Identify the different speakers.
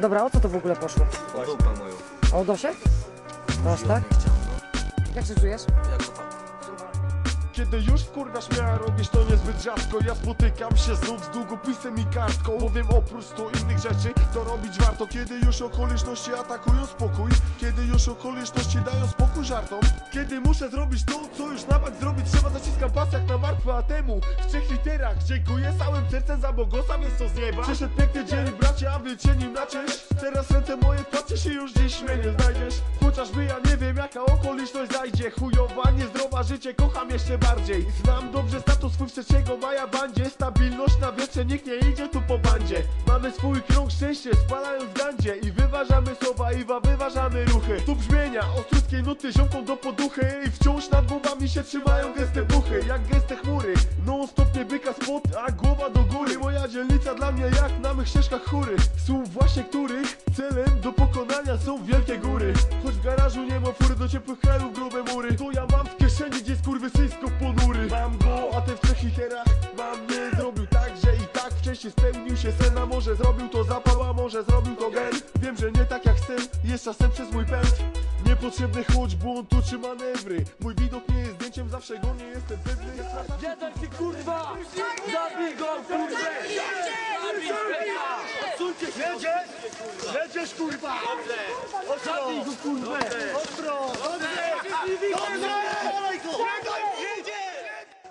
Speaker 1: Dobra, o co to w ogóle poszło?
Speaker 2: O dupę moją.
Speaker 1: O Dosię? Aż tak? Jak się czujesz?
Speaker 2: Jak to tak?
Speaker 3: Kiedy już wkurwiasz mnie, robisz to niezbyt rzadko Ja spotykam się znów z długopisem i kartką Bowiem oprócz stu innych rzeczy, to robić warto Kiedy już okoliczności atakują spokój Kiedy już okoliczności dają spokój żartom Kiedy muszę zrobić to, co już na bank zrobić trzeba Zaciskam pas jak na martwe, a temu w trzech literach Dziękuję całym sercem za błogosławiec to z nieba Przyszedł piękny dzień, bracie, a wy cię nim Teraz ręce moje patrzcie się już dziś mnie nie znajdziesz. Chociażby ja nie wiem jaka okoliczność zajdzie Chujowa, niezdrowa, życie kocham jeszcze bardziej. Znam dobrze status swój w 3 maja bandzie. Stabilność na wietrze, nikt nie idzie tu po bandzie. Mamy swój krąg szczęście, spalając gandzie. I wyważamy słowa i wa wyważamy ruchy. Tu brzmienia, ostruckiej nuty ziomką do poduchy. I wciąż nad głowami się trzymają gęste buchy Jak gęste chmury, Dla mnie jak na mych ścieżkach chóry Słów właśnie których celem do pokonania są wielkie góry. Choć w garażu nie ma fury do ciepłych krajów grube mury. To ja mam w kieszeni gdzie skurwysyjsko ponury. Mam go, a ten w trzech literach mam nie zrobił tak, że i tak wcześniej spełnił się sen. A może zrobił to zapał, a może zrobił to gen. Wiem, że nie tak jak chcę, jest czasem przez mój pęd. Niepotrzebny choć błąd czy manewry. Mój widok nie jest zdjęciem, zawsze go nie jestem pewny.
Speaker 4: Jeden ty kurwa! Zabij go kurwę! Się!
Speaker 3: Jedziesz? Jedziesz kurwa!
Speaker 4: Zabij go kurwę!
Speaker 3: Ostro! Dobrze! Dobrze! Dawaj go!